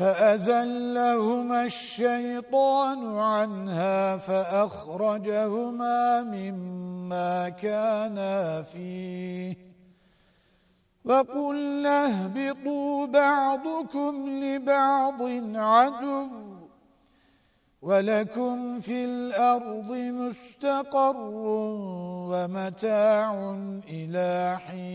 فأزلهما الشيطان عنها فأخرجهما مما كانا فيه. وقل اهبطوا بعضكم لبعض عدو ولكم في الأرض مستقر ومتاع إلى حين